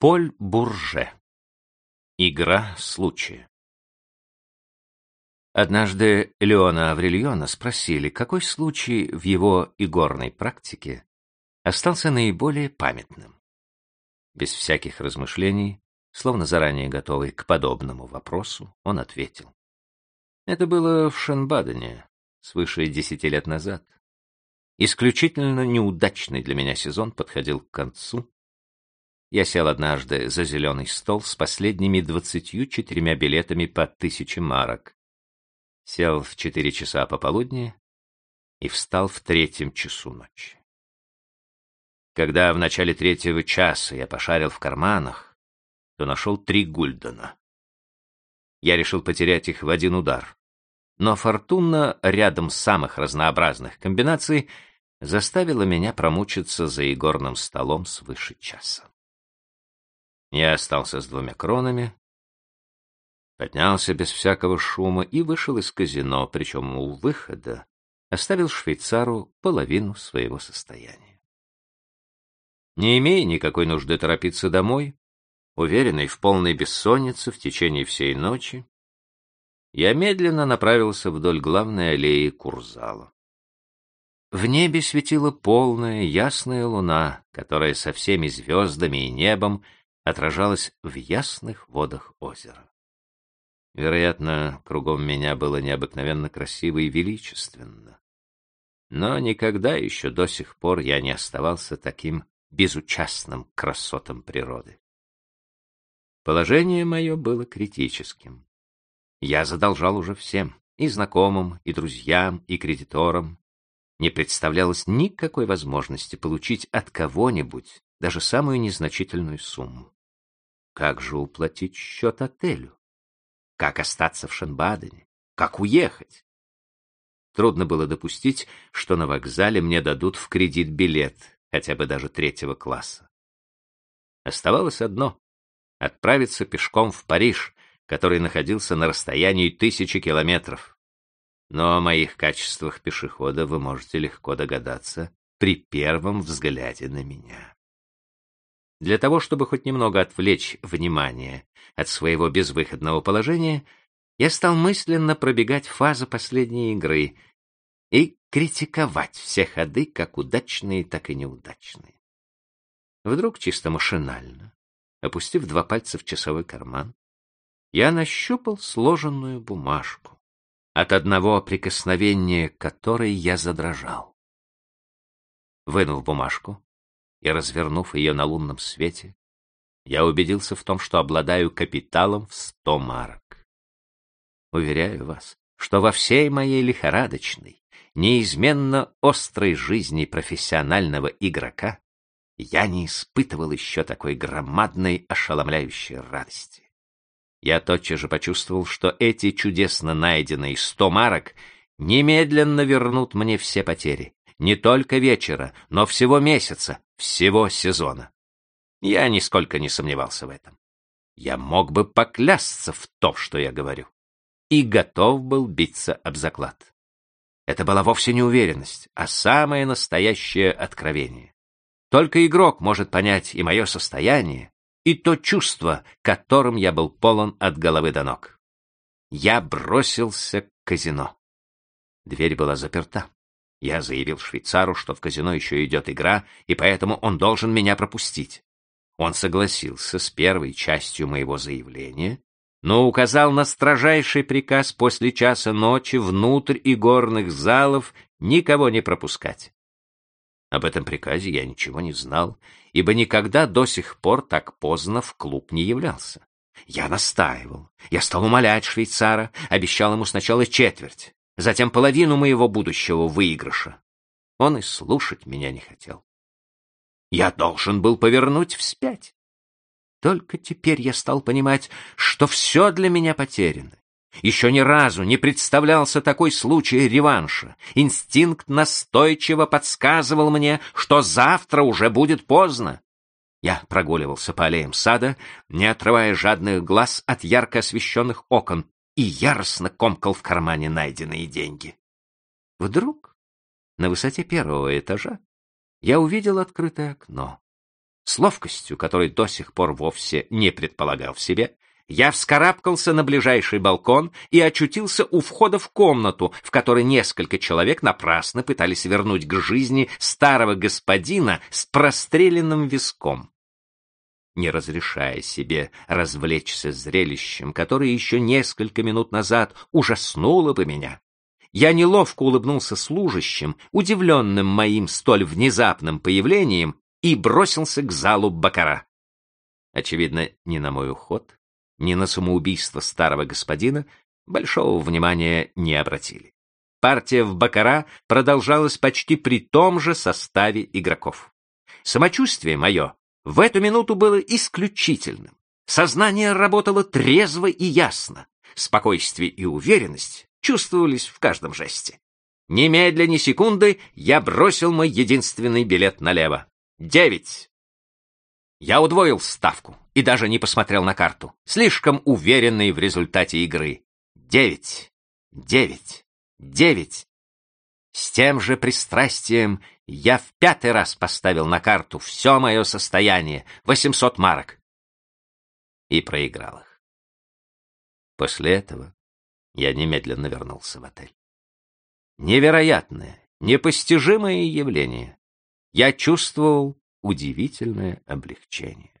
Поль Бурже. Игра случая. Однажды Леона Аврельона спросили, какой случай в его игорной практике остался наиболее памятным. Без всяких размышлений, словно заранее готовый к подобному вопросу, он ответил. Это было в Шенбадене, свыше десяти лет назад. Исключительно неудачный для меня сезон подходил к концу, я сел однажды за зеленый стол с последними двадцатью четырьмя билетами по тысяче марок. Сел в четыре часа пополудни и встал в третьем часу ночи. Когда в начале третьего часа я пошарил в карманах, то нашел три гульдена. Я решил потерять их в один удар. Но фортуна рядом самых разнообразных комбинаций заставила меня промучиться за игорным столом свыше часа. Я остался с двумя кронами, поднялся без всякого шума и вышел из казино, причем у выхода оставил швейцару половину своего состояния. Не имея никакой нужды торопиться домой, уверенный в полной бессоннице в течение всей ночи, я медленно направился вдоль главной аллеи Курзала. В небе светила полная ясная луна, которая со всеми звездами и небом отражалась в ясных водах озера. Вероятно, кругом меня было необыкновенно красиво и величественно. Но никогда еще до сих пор я не оставался таким безучастным красотам природы. Положение мое было критическим. Я задолжал уже всем, и знакомым, и друзьям, и кредиторам. Не представлялось никакой возможности получить от кого-нибудь даже самую незначительную сумму. Как же уплатить счет отелю? Как остаться в Шенбадене? Как уехать? Трудно было допустить, что на вокзале мне дадут в кредит билет, хотя бы даже третьего класса. Оставалось одно — отправиться пешком в Париж, который находился на расстоянии тысячи километров. Но о моих качествах пешехода вы можете легко догадаться при первом взгляде на меня. Для того, чтобы хоть немного отвлечь внимание от своего безвыходного положения, я стал мысленно пробегать фазы последней игры и критиковать все ходы, как удачные, так и неудачные. Вдруг чисто машинально, опустив два пальца в часовой карман, я нащупал сложенную бумажку, от одного прикосновения которой я задрожал. Вынув бумажку, и, развернув ее на лунном свете, я убедился в том, что обладаю капиталом в сто марок. Уверяю вас, что во всей моей лихорадочной, неизменно острой жизни профессионального игрока я не испытывал еще такой громадной ошеломляющей радости. Я тотчас же почувствовал, что эти чудесно найденные сто марок немедленно вернут мне все потери, не только вечера, но всего месяца, всего сезона. Я нисколько не сомневался в этом. Я мог бы поклясться в том, что я говорю. И готов был биться об заклад. Это была вовсе не уверенность, а самое настоящее откровение. Только игрок может понять и мое состояние, и то чувство, которым я был полон от головы до ног. Я бросился к казино. Дверь была заперта. Я заявил швейцару, что в казино еще идет игра, и поэтому он должен меня пропустить. Он согласился с первой частью моего заявления, но указал на строжайший приказ после часа ночи внутрь игорных залов никого не пропускать. Об этом приказе я ничего не знал, ибо никогда до сих пор так поздно в клуб не являлся. Я настаивал. Я стал умолять швейцара, обещал ему сначала четверть, затем половину моего будущего выигрыша. Он и слушать меня не хотел. Я должен был повернуть вспять. Только теперь я стал понимать, что все для меня потеряно. Еще ни разу не представлялся такой случай реванша. Инстинкт настойчиво подсказывал мне, что завтра уже будет поздно. Я прогуливался по аллеям сада, не отрывая жадных глаз от ярко освещенных окон, и яростно комкал в кармане найденные деньги. Вдруг на высоте первого этажа я увидел открытое окно. С ловкостью, которой до сих пор вовсе не предполагал в себе, я вскарабкался на ближайший балкон и очутился у входа в комнату, в которой несколько человек напрасно пытались вернуть к жизни старого господина с простреленным виском. Не разрешая себе развлечься зрелищем, которое еще несколько минут назад ужаснуло бы меня, я неловко улыбнулся служащим, удивленным моим столь внезапным появлением, и бросился к залу Бакара. Очевидно, не на мой уход, ни на самоубийство старого господина большого внимания не обратили. Партия в Бакара продолжалась почти при том же составе игроков. Самочувствие мое в эту минуту было исключительным. Сознание работало трезво и ясно. Спокойствие и уверенность чувствовались в каждом жесте. Немедля ни секунды я бросил мой единственный билет налево. Девять. Я удвоил ставку и даже не посмотрел на карту, слишком уверенный в результате игры. Девять, девять, девять. С тем же пристрастием я в пятый раз поставил на карту все мое состояние, восемьсот марок, и проиграл их. После этого я немедленно вернулся в отель. Невероятное, непостижимое явление. Я чувствовал удивительное облегчение.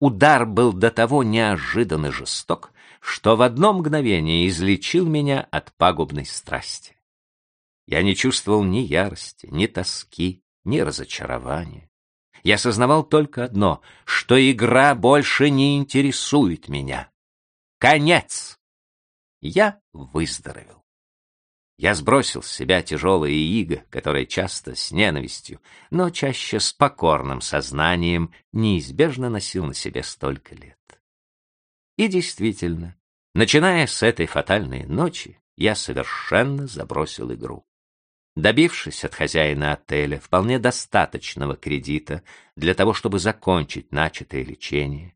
Удар был до того неожиданно жесток, что в одно мгновение излечил меня от пагубной страсти. Я не чувствовал ни ярости, ни тоски, ни разочарования. Я сознавал только одно, что игра больше не интересует меня. Конец! Я выздоровел. Я сбросил с себя тяжелое иго, которое часто с ненавистью, но чаще с покорным сознанием неизбежно носил на себе столько лет. И действительно, начиная с этой фатальной ночи, я совершенно забросил игру. Добившись от хозяина отеля вполне достаточного кредита для того, чтобы закончить начатое лечение,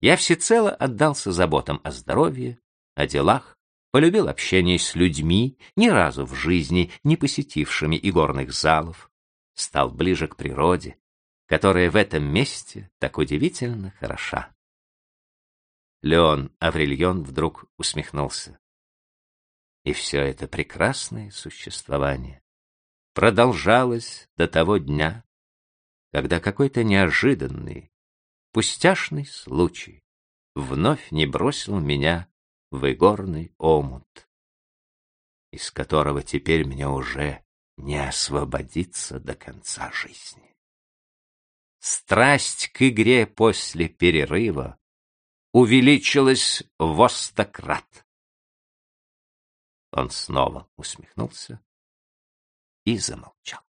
я всецело отдался заботам о здоровье, о делах полюбил общение с людьми, ни разу в жизни не посетившими игорных залов, стал ближе к природе, которая в этом месте так удивительно хороша. Леон Аврельон вдруг усмехнулся. И все это прекрасное существование продолжалось до того дня, когда какой-то неожиданный, пустяшный случай вновь не бросил меня в игорный омут, из которого теперь мне уже не освободиться до конца жизни. Страсть к игре после перерыва увеличилась в стократ. Он снова усмехнулся и замолчал.